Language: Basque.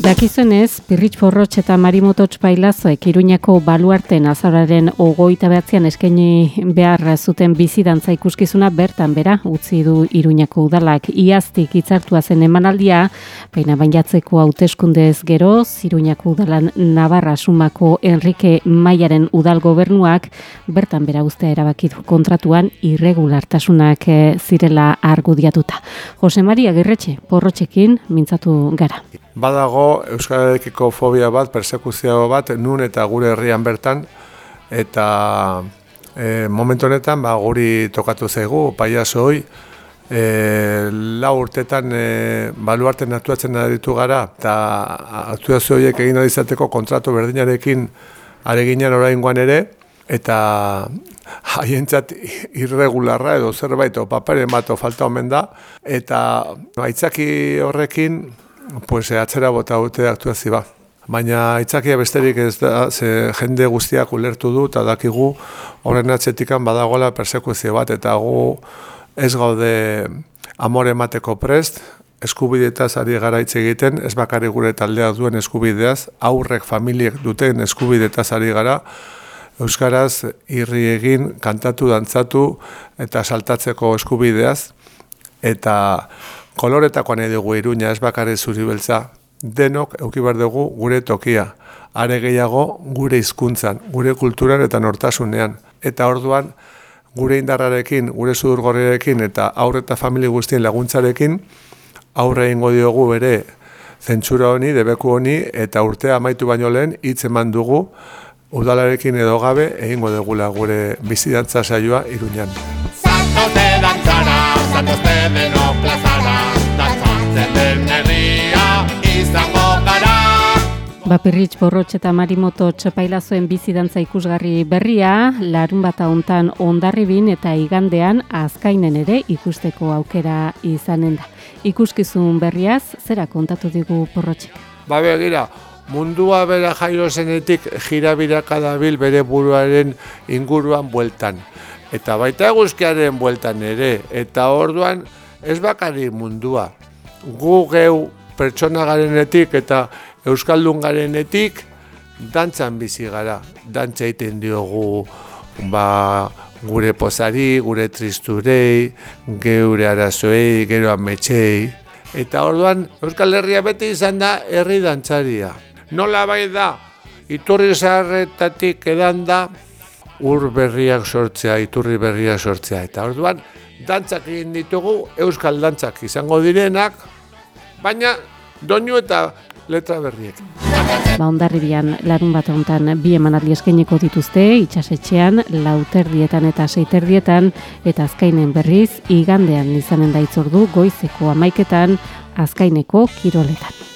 Dakizuenez, Pirritx Porrotx eta Marimototx Bailazoek Iruñako baluarten azararen ogoita behatzean eskaini behar zuten bizidantza ikuskizuna bertan bera utzi du Iruñako udalak iaztik itzartua zen emanaldia, baina bainatzeko hauteskundez gero, Iruñako udalan Navarra sumako Enrique Maiaren udal gobernuak bertan bera ustea erabakitu kontratuan irregulartasunak eh, zirela argudiatuta. Jose Maria Gerretxe, Porrotxekin mintzatu gara badago Euskararekiko fobia bat, persekuzio bat, nun eta gure herrian bertan, eta e, momentu honetan ba, guri tokatu zaigu, paiazo hoi, e, lau urtetan e, baluarten aktuatzen ditu gara, eta aktuazio horiek egin izateko kontratu berdinarekin areginan oraingoan ere, eta haientzat irregularra edo zerbait o paperen bat falta omen da, eta aitzaki horrekin pues, atzera bota dute aktuazio ba. Baina itzakia besterik ez da, ze jende guztiak ulertu du eta dakigu horren atzetikan badagoela persekuzio bat eta gu ez gaude amore emateko prest, eskubideetaz ari gara hitz egiten, ez bakari gure taldea duen eskubideaz, aurrek familiek duten eskubideetaz ari gara, Euskaraz irri egin, kantatu, dantzatu eta saltatzeko eskubideaz, eta koloretakoa nahi dugu iruña ez bakarri zuri beltza, denok eukibar dugu gure tokia, are gehiago gure hizkuntzan, gure kulturan eta nortasunean. Eta orduan, gure indarrarekin, gure sudurgorrerekin eta aurre eta famili guztien laguntzarekin, aurre ingo diogu bere zentsura honi, debeku honi, eta urtea amaitu baino lehen, hitz eman dugu, udalarekin edo gabe, egingo dugula gure bizidantza saioa iruñan. Bapirritx Borrotx eta Marimoto Txepailazoen bizidantza ikusgarri berria, larun bat hontan ondarribin eta igandean azkainen ere ikusteko aukera izanen da. Ikuskizun berriaz, zera kontatu digu Borrotxek? Ba begira, mundua bera jairo zenetik jirabiraka dabil bere buruaren inguruan bueltan. Eta baita eguzkiaren bueltan ere, eta orduan ez bakari mundua. Gu geu pertsona garenetik eta Euskaldun garenetik dantzan bizi gara, dantza egiten diogu ba, gure pozari, gure tristurei, geure arazoei, gero ametxei. Eta orduan Euskal Herria beti izan da herri dantzaria. Nola bai da, iturri zaharretatik edan da, ur berriak sortzea, iturri berriak sortzea. Eta orduan, dantzak egin ditugu, Euskal dantzak izango direnak, baina doinu eta letra berriek. Ba, ondarribian larun bat honetan bi emanaldi eskaineko dituzte, itxasetxean, lauterdietan eta seiterdietan, eta azkainen berriz, igandean izanen da itzordu, goizeko amaiketan, azkaineko kiroletan.